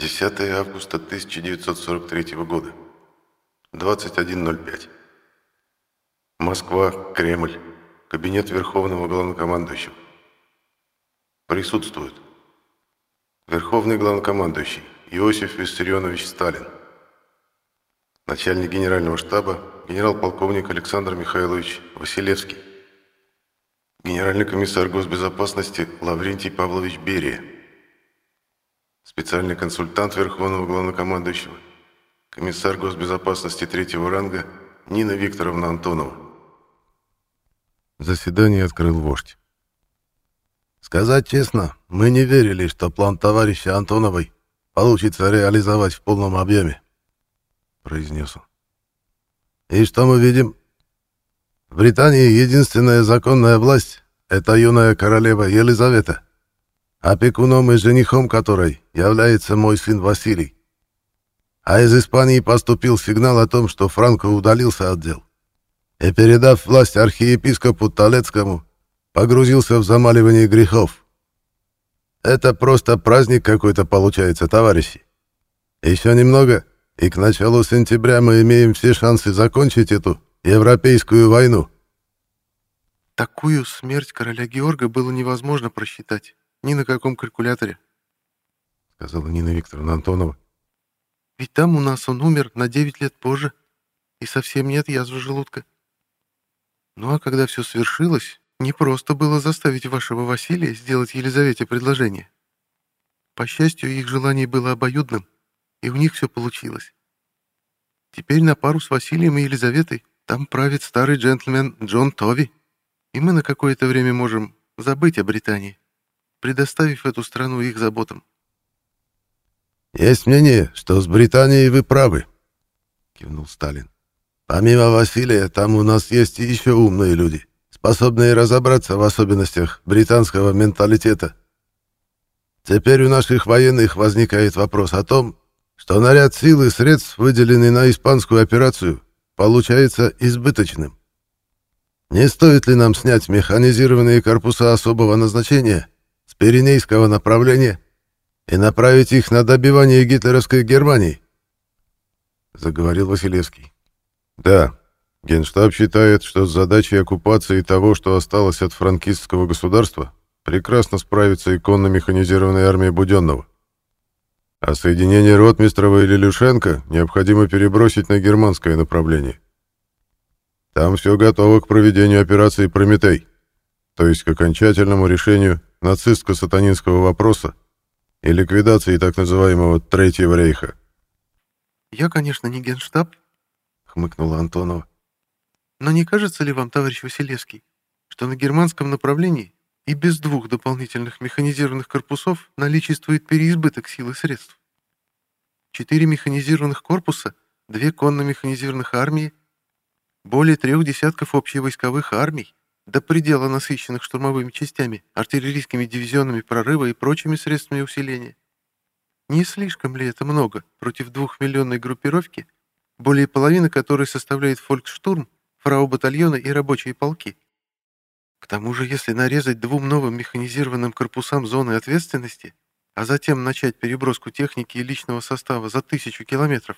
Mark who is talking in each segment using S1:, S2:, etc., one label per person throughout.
S1: 10 августа 1943 года. 21.05. Москва, Кремль. Кабинет Верховного Главнокомандующего. Присутствует. Верховный Главнокомандующий Иосиф Виссарионович Сталин. Начальник Генерального штаба генерал-полковник Александр Михайлович Василевский. Генеральный комиссар госбезопасности Лаврентий Павлович Берия. Специальный консультант Верховного Главнокомандующего, комиссар госбезопасности третьего ранга Нина Викторовна Антонова. Заседание открыл вождь.
S2: Сказать честно, мы не верили, что план товарища Антоновой получится реализовать в полном объеме, произнес он. И что мы видим? В Британии единственная законная власть — это юная королева Елизавета, опекуном и женихом которой является мой сын Василий. А из Испании поступил сигнал о том, что Франко удалился от дел. И, передав власть архиепископу Толецкому, погрузился в замаливание грехов. Это просто праздник какой-то получается, товарищи. Еще немного, и к началу сентября мы имеем все шансы закончить эту европейскую войну.
S3: Такую смерть короля Георга было невозможно просчитать ни на каком калькуляторе, сказала Нина Викторовна Антонова. Ведь там у нас он умер на 9 лет позже, и совсем нет язвы желудка. Ну а когда все свершилось, не просто было заставить вашего Василия сделать Елизавете предложение. По счастью, их желание было обоюдным, и у них все получилось. Теперь на пару с Василием и Елизаветой там правит старый джентльмен Джон Тови, и мы на какое-то время можем забыть о Британии, предоставив эту страну их заботам.
S2: «Есть мнение, что с Британией вы правы», — кивнул Сталин. «Помимо Василия, там у нас есть и еще умные люди способные разобраться в особенностях британского менталитета. Теперь у наших военных возникает вопрос о том, что наряд сил и средств, выделенный на испанскую операцию, получается избыточным. Не стоит ли нам снять механизированные корпуса особого назначения с Пиренейского направления и направить их на добивание гитлеровской Германии? Заговорил Василевский.
S1: Да, Генштаб считает, что с задачей оккупации того, что осталось от франкистского государства, прекрасно справится иконно-механизированная армия Буденного. А соединение Ротмистрова или Люшенко необходимо перебросить на германское направление. Там все готово к проведению операции «Прометей», то есть к окончательному решению нацистско-сатанинского вопроса и ликвидации так называемого Третьего рейха.
S3: «Я, конечно, не генштаб», — хмыкнула Антонова. Но не кажется ли вам, товарищ Василевский, что на германском направлении и без двух дополнительных механизированных корпусов наличествует переизбыток сил и средств? Четыре механизированных корпуса, две конно-механизированных армии, более трех десятков общевойсковых армий, до предела насыщенных штурмовыми частями, артиллерийскими дивизионами прорыва и прочими средствами усиления. Не слишком ли это много против двухмиллионной группировки, более половины которой составляет фольксштурм фрау батальона и рабочие полки. К тому же, если нарезать двум новым механизированным корпусам зоны ответственности, а затем начать переброску техники и личного состава за тысячу километров,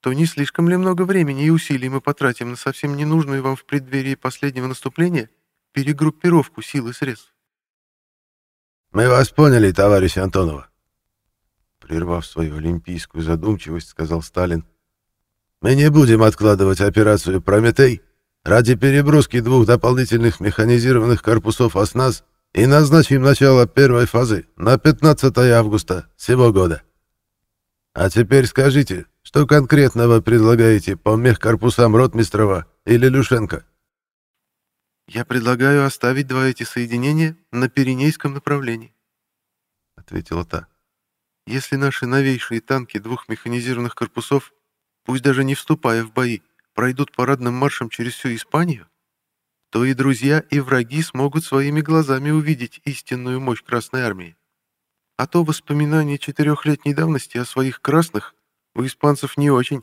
S3: то не слишком ли много времени и усилий мы потратим на совсем ненужную вам в преддверии последнего наступления перегруппировку сил и средств?
S2: «Мы вас поняли, товарищ Антонова», прервав свою олимпийскую задумчивость, сказал Сталин. Мы не будем откладывать операцию «Прометей» ради переброски двух дополнительных механизированных корпусов «Оснас» и назначим начало первой фазы на 15 августа сего года. А теперь скажите, что конкретно вы предлагаете по мехкорпусам Ротмистрова или Люшенко?
S3: Я предлагаю оставить два эти соединения на Пиренейском направлении, ответила та. Если наши новейшие танки двух механизированных корпусов пусть даже не вступая в бои, пройдут парадным маршем через всю Испанию, то и друзья, и враги смогут своими глазами увидеть истинную мощь Красной Армии. А то воспоминания четырехлетней давности о своих красных у испанцев не очень.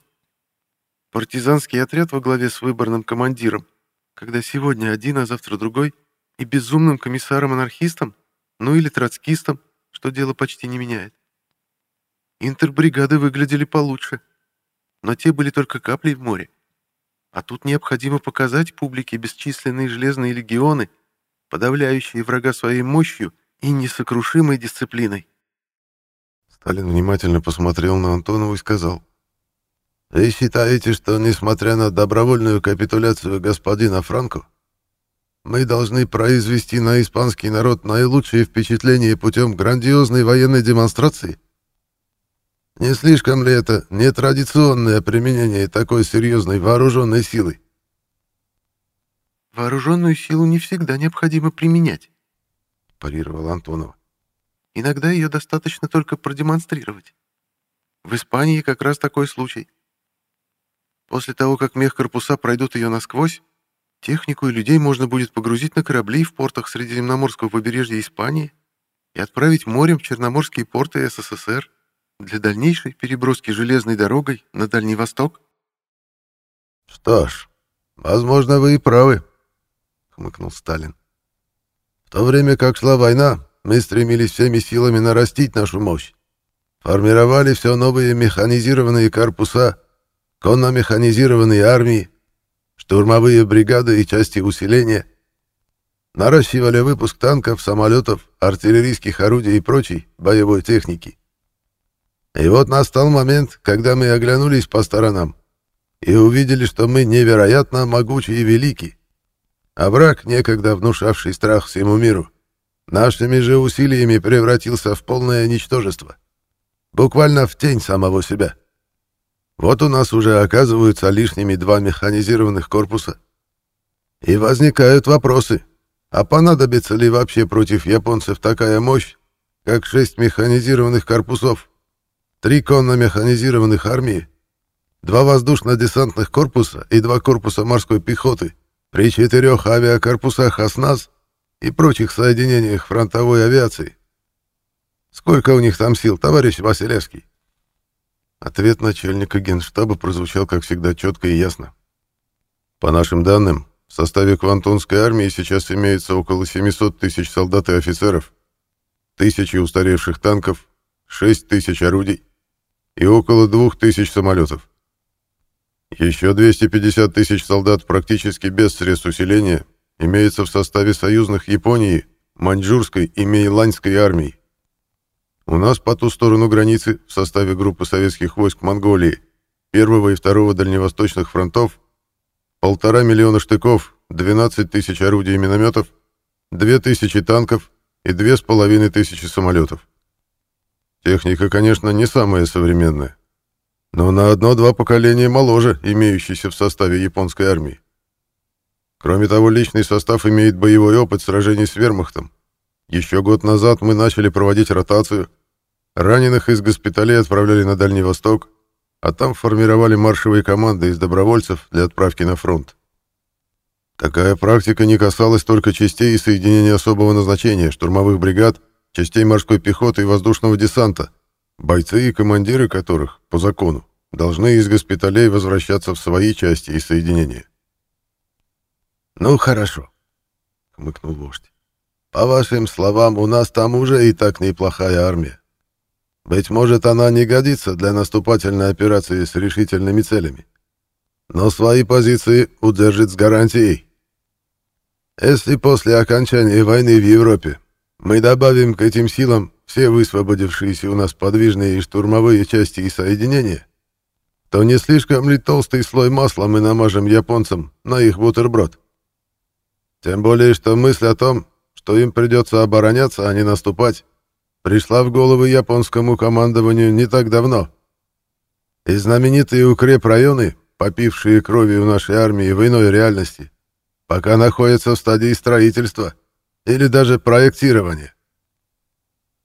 S3: Партизанский отряд во главе с выборным командиром, когда сегодня один, а завтра другой, и безумным комиссаром-анархистом, ну или троцкистом, что дело почти не меняет. интербригады выглядели получше. Но те были только каплей в море. А тут необходимо показать публике бесчисленные железные легионы, подавляющие врага своей мощью и несокрушимой дисциплиной.
S1: Сталин внимательно посмотрел на Антонова и сказал.
S2: «Вы считаете, что, несмотря на добровольную капитуляцию господина Франко, мы должны произвести на испанский народ наилучшие впечатления путем грандиозной военной демонстрации? Не слишком ли это нетрадиционное применение такой серьезной вооруженной силы?»
S3: «Вооруженную силу не всегда необходимо применять», — парировал Антонова. «Иногда ее достаточно только продемонстрировать. В Испании как раз такой случай. После того, как мехкорпуса пройдут ее насквозь, технику и людей можно будет погрузить на корабли в портах Средиземноморского побережья Испании и отправить морем в черноморские порты СССР для дальнейшей переброски железной дорогой на Дальний Восток.
S2: «Что ж, возможно, вы и правы», — хмыкнул Сталин. «В то время как шла война, мы стремились всеми силами нарастить нашу мощь. Формировали все новые механизированные корпуса — конно-механизированные армии, штурмовые бригады и части усиления, наращивали выпуск танков, самолетов, артиллерийских орудий и прочей боевой техники. И вот настал момент, когда мы оглянулись по сторонам и увидели, что мы невероятно могучи и велики, а некогда внушавший страх всему миру, нашими же усилиями превратился в полное ничтожество, буквально в тень самого себя. Вот у нас уже оказываются лишними два механизированных корпуса. И возникают вопросы, а понадобится ли вообще против японцев такая мощь, как шесть механизированных корпусов, три конно-механизированных армии, два воздушно-десантных корпуса и два корпуса морской пехоты при четырех авиакорпусах «Оснас» и прочих соединениях фронтовой авиации. Сколько у них там сил, товарищ Василевский?
S1: Ответ начальника генштаба прозвучал, как всегда, четко и ясно. По нашим данным, в составе Квантунской армии сейчас имеется около 700 тысяч солдат и офицеров, тысячи устаревших танков, 6 тысяч орудий и около 2 тысяч самолетов. Еще 250 тысяч солдат практически без средств усиления имеется в составе союзных Японии, Маньчжурской и Мейланьской армий. У нас по ту сторону границы в составе группы советских войск Монголии, первого и второго дальневосточных фронтов, полтора миллиона штыков, 12 тысяч орудий и минометов, две тысячи танков и две с половиной тысячи самолетов. Техника, конечно, не самая современная, но на одно-два поколения моложе, имеющейся в составе японской армии. Кроме того, личный состав имеет боевой опыт сражений с вермахтом. Еще год назад мы начали проводить ротацию, Раненых из госпиталей отправляли на Дальний Восток, а там формировали маршевые команды из добровольцев для отправки на фронт. Такая практика не касалась только частей и соединений особого назначения, штурмовых бригад, частей морской пехоты и воздушного десанта, бойцы и командиры которых, по закону, должны из госпиталей возвращаться в свои части и соединения.
S2: «Ну, хорошо», — хмыкнул вождь. «По вашим словам, у нас там уже и так неплохая армия. Быть может, она не годится для наступательной операции с решительными целями. Но свои позиции удержит с гарантией. Если после окончания войны в Европе мы добавим к этим силам все высвободившиеся у нас подвижные и штурмовые части и соединения, то не слишком ли толстый слой масла мы намажем японцам на их бутерброд? Тем более, что мысль о том, что им придется обороняться, а не наступать, пришла в голову японскому командованию не так давно. И знаменитые укрепрайоны, попившие крови у нашей армии в иной реальности, пока находятся в стадии строительства или даже проектирования.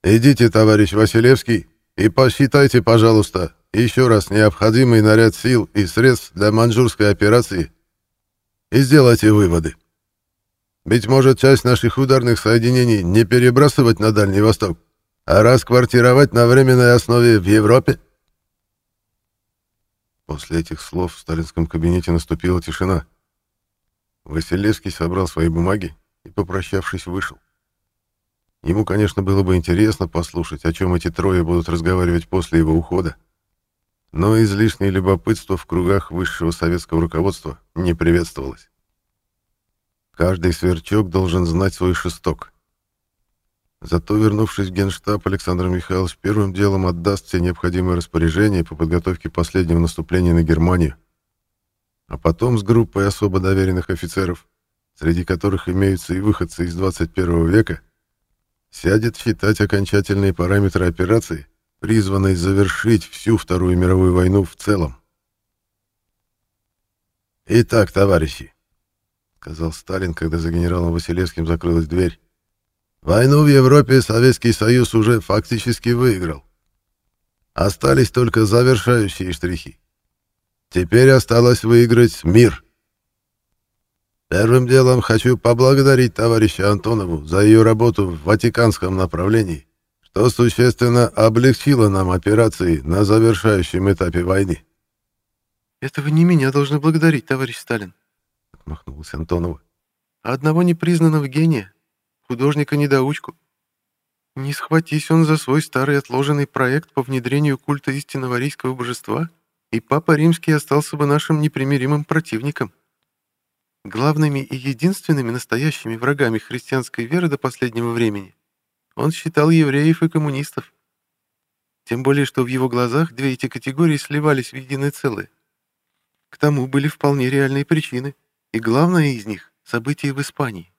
S2: Идите, товарищ Василевский, и посчитайте, пожалуйста, еще раз необходимый наряд сил и средств для маньчжурской операции и сделайте выводы. Быть может, часть наших ударных соединений не перебрасывать на Дальний Восток, а расквартировать на временной основе в Европе?
S1: После этих слов в сталинском кабинете наступила тишина. Василевский собрал свои бумаги и, попрощавшись, вышел. Ему, конечно, было бы интересно послушать, о чем эти трое будут разговаривать после его ухода. Но излишнее любопытство в кругах высшего советского руководства не приветствовалось. Каждый сверчок должен знать свой шесток. Зато, вернувшись в генштаб, Александр Михайлович первым делом отдаст все необходимые распоряжения по подготовке последнего наступления на Германию. А потом с группой особо доверенных офицеров, среди которых имеются и выходцы из 21 века, сядет считать окончательные параметры операции, призванной завершить всю Вторую мировую войну в целом.
S2: «Итак, товарищи», —
S1: сказал Сталин, когда за генералом Василевским закрылась дверь,
S2: Войну в Европе Советский Союз уже фактически выиграл. Остались только завершающие штрихи. Теперь осталось выиграть мир. Первым делом хочу поблагодарить товарища Антонову за ее работу в Ватиканском направлении, что существенно облегчило нам операции на завершающем этапе войны.
S3: «Это вы не меня должны благодарить, товарищ Сталин», — отмахнулась Антонова. «А одного непризнанного гения, художника-недоучку. Не схватись он за свой старый отложенный проект по внедрению культа истинного арийского божества, и Папа Римский остался бы нашим непримиримым противником. Главными и единственными настоящими врагами христианской веры до последнего времени он считал евреев и коммунистов. Тем более, что в его глазах две эти категории сливались в единое целое. К тому были вполне реальные причины, и главное из них — события в Испании.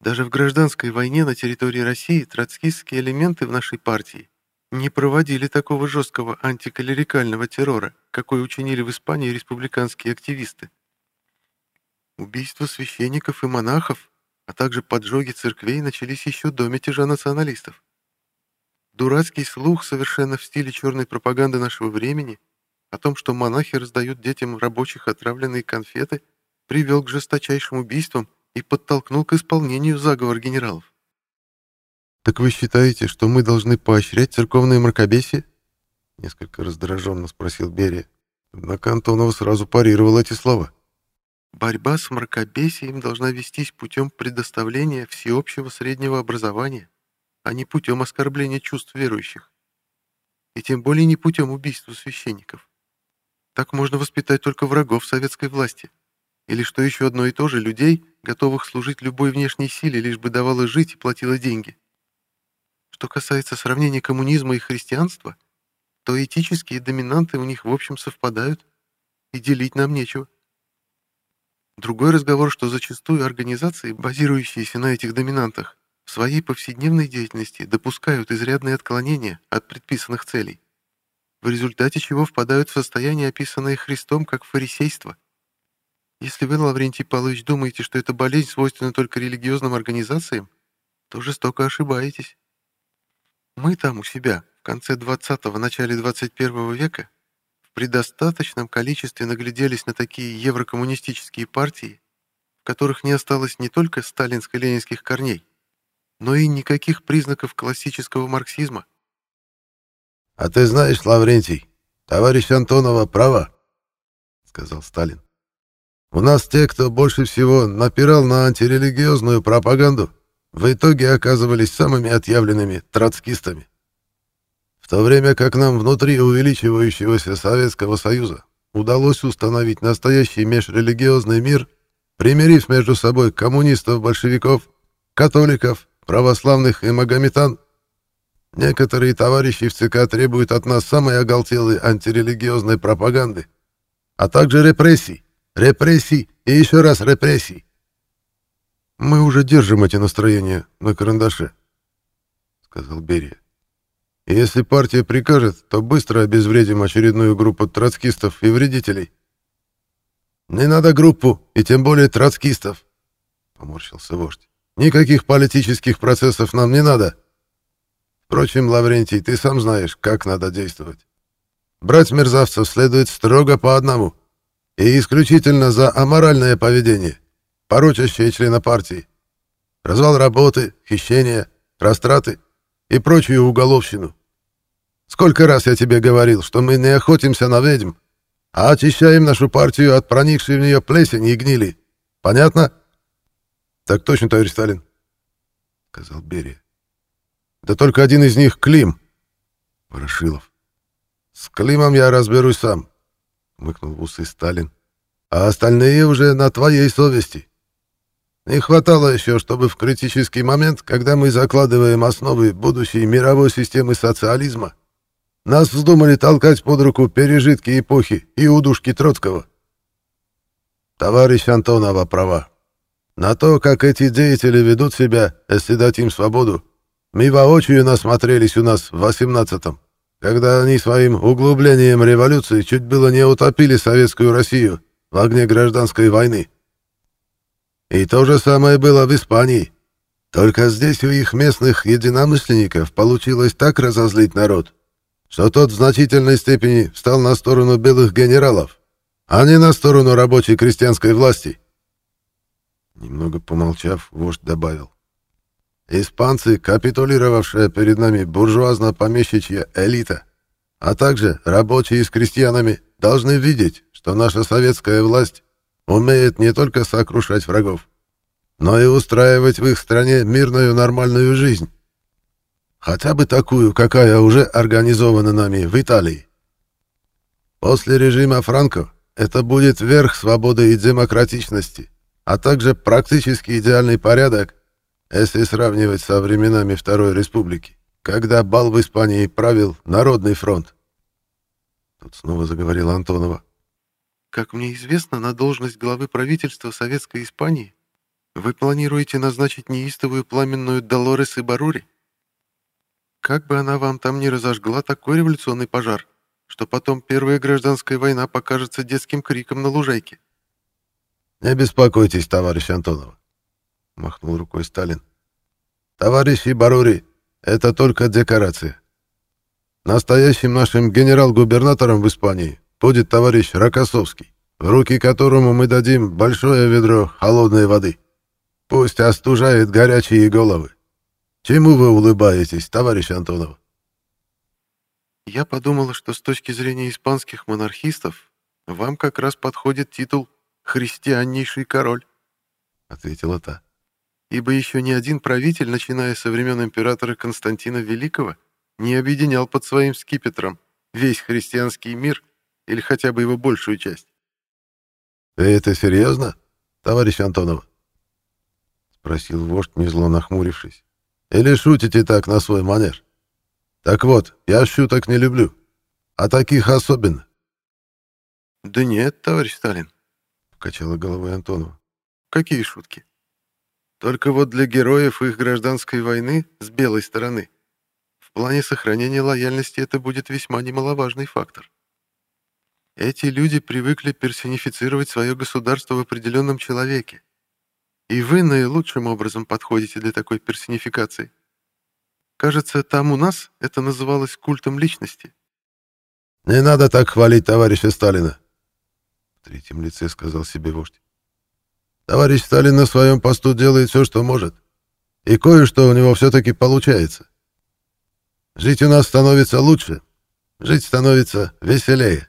S3: Даже в гражданской войне на территории России троцкистские элементы в нашей партии не проводили такого жесткого антикалерикального террора, какой учинили в Испании республиканские активисты. Убийства священников и монахов, а также поджоги церквей начались еще до мятежа националистов. Дурацкий слух совершенно в стиле черной пропаганды нашего времени о том, что монахи раздают детям рабочих отравленные конфеты, привел к жесточайшим убийствам и подтолкнул к исполнению заговор генералов. «Так вы считаете, что мы должны поощрять церковное мракобесие?» Несколько раздраженно спросил Берия. Однако Антонова сразу парировал эти слова. «Борьба с мракобесием должна вестись путем предоставления всеобщего среднего образования, а не путем оскорбления чувств верующих. И тем более не путем убийства священников. Так можно воспитать только врагов советской власти. Или, что еще одно и то же, людей, готовых служить любой внешней силе, лишь бы давала жить и платила деньги. Что касается сравнения коммунизма и христианства, то этические доминанты у них в общем совпадают, и делить нам нечего. Другой разговор, что зачастую организации, базирующиеся на этих доминантах, в своей повседневной деятельности допускают изрядные отклонения от предписанных целей, в результате чего впадают в состояние, описанное Христом как фарисейство. Если вы, Лаврентий Павлович, думаете, что эта болезнь свойственна только религиозным организациям, то жестоко ошибаетесь. Мы там у себя в конце 20-го, начале 21 века предостаточном количестве нагляделись на такие еврокоммунистические партии, в которых не осталось не только сталинско-ленинских корней, но и никаких признаков классического марксизма.
S2: — А ты знаешь, Лаврентий, товарищ Антонова права, — сказал Сталин. У нас те, кто больше всего напирал на антирелигиозную пропаганду, в итоге оказывались самыми отъявленными троцкистами. В то время как нам внутри увеличивающегося Советского Союза удалось установить настоящий межрелигиозный мир, примирив между собой коммунистов-большевиков, католиков, православных и магометан, некоторые товарищи в ЦК требуют от нас самой оголтелой антирелигиозной пропаганды, а также репрессий, Репрессий и еще раз репрессий.
S1: Мы уже держим эти настроения на карандаше, сказал Берия. Если партия прикажет, то быстро обезвредим очередную группу троцкистов и вредителей.
S2: Не надо группу, и тем более троцкистов, поморщился вождь. Никаких политических процессов нам не надо. Впрочем, Лаврентий, ты сам знаешь, как надо действовать. Брать мерзавцев следует строго по одному — и исключительно за аморальное поведение, порочащее члена партии, развал работы, хищения, растраты и прочую уголовщину. Сколько раз я тебе говорил, что мы не охотимся на ведьм, а очищаем нашу партию от проникшей в нее плесени и гнили. Понятно?
S1: — Так точно, товарищ Сталин, — сказал Берия.
S2: Да только один из них — Клим. Ворошилов. С Климом я разберусь сам, — мыкнул в усы Сталин. А остальные уже на твоей совести. Не хватало еще, чтобы в критический момент, когда мы закладываем основы будущей мировой системы социализма, нас вздумали толкать под руку пережитки эпохи и удушки Троцкого. Товарищ Антонова права. На то, как эти деятели ведут себя, если дать им свободу, мы воочию насмотрелись у нас в 18-м, когда они своим углублением революции чуть было не утопили советскую Россию в огне гражданской войны. И то же самое было в Испании. Только здесь у их местных единомышленников получилось так разозлить народ, что тот в значительной степени встал на сторону белых генералов, а не на сторону рабочей крестьянской власти. Немного помолчав, вождь добавил. Испанцы, капитулировавшая перед нами буржуазно-помещичья элита, а также рабочие с крестьянами, должны видеть, что наша советская власть умеет не только сокрушать врагов, но и устраивать в их стране мирную нормальную жизнь. Хотя бы такую, какая уже организована нами в Италии. После режима Франко это будет верх свободы и демократичности, а также практически идеальный порядок, если сравнивать со временами Второй Республики, когда бал в Испании правил Народный фронт. Тут снова заговорила Антонова.
S3: Как мне известно, на должность главы правительства Советской Испании вы планируете назначить неистовую пламенную Долорес и Барури? Как бы она вам там ни разожгла такой революционный пожар, что потом Первая гражданская война покажется детским криком на лужайке.
S2: «Не беспокойтесь, товарищ Антонова», — махнул рукой Сталин. «Товарищи Барури, это только декорация. Настоящим нашим генерал-губернатором в Испании будет товарищ Рокоссовский, в руки которому мы дадим большое ведро холодной воды. Пусть остужает горячие головы. Чему вы улыбаетесь, товарищ Антонов?
S3: Я подумала, что с точки зрения испанских монархистов вам как раз подходит титул «Христианнейший король», — ответила та. Ибо еще ни один правитель, начиная со времен императора Константина Великого, не объединял под своим скипетром весь христианский мир или хотя бы его большую часть.
S2: «Вы это серьезно, товарищ Антонов?» — спросил вождь, незло нахмурившись. «Или шутите так на свой манер? Так вот, я шуток не люблю, а таких особенно».
S3: «Да нет, товарищ Сталин», —
S2: покачала головой Антонова.
S3: «Какие шутки? Только вот для героев их гражданской войны с белой стороны в плане сохранения лояльности это будет весьма немаловажный фактор. Эти люди привыкли персонифицировать свое государство в определенном человеке. И вы наилучшим образом подходите для такой персонификации. Кажется, там у нас это называлось культом личности.
S2: «Не надо так хвалить товарища Сталина», — в третьем лице сказал себе вождь. «Товарищ Сталин на своем посту делает все, что может. И кое-что у него все-таки получается. Жить у нас становится лучше, жить становится веселее.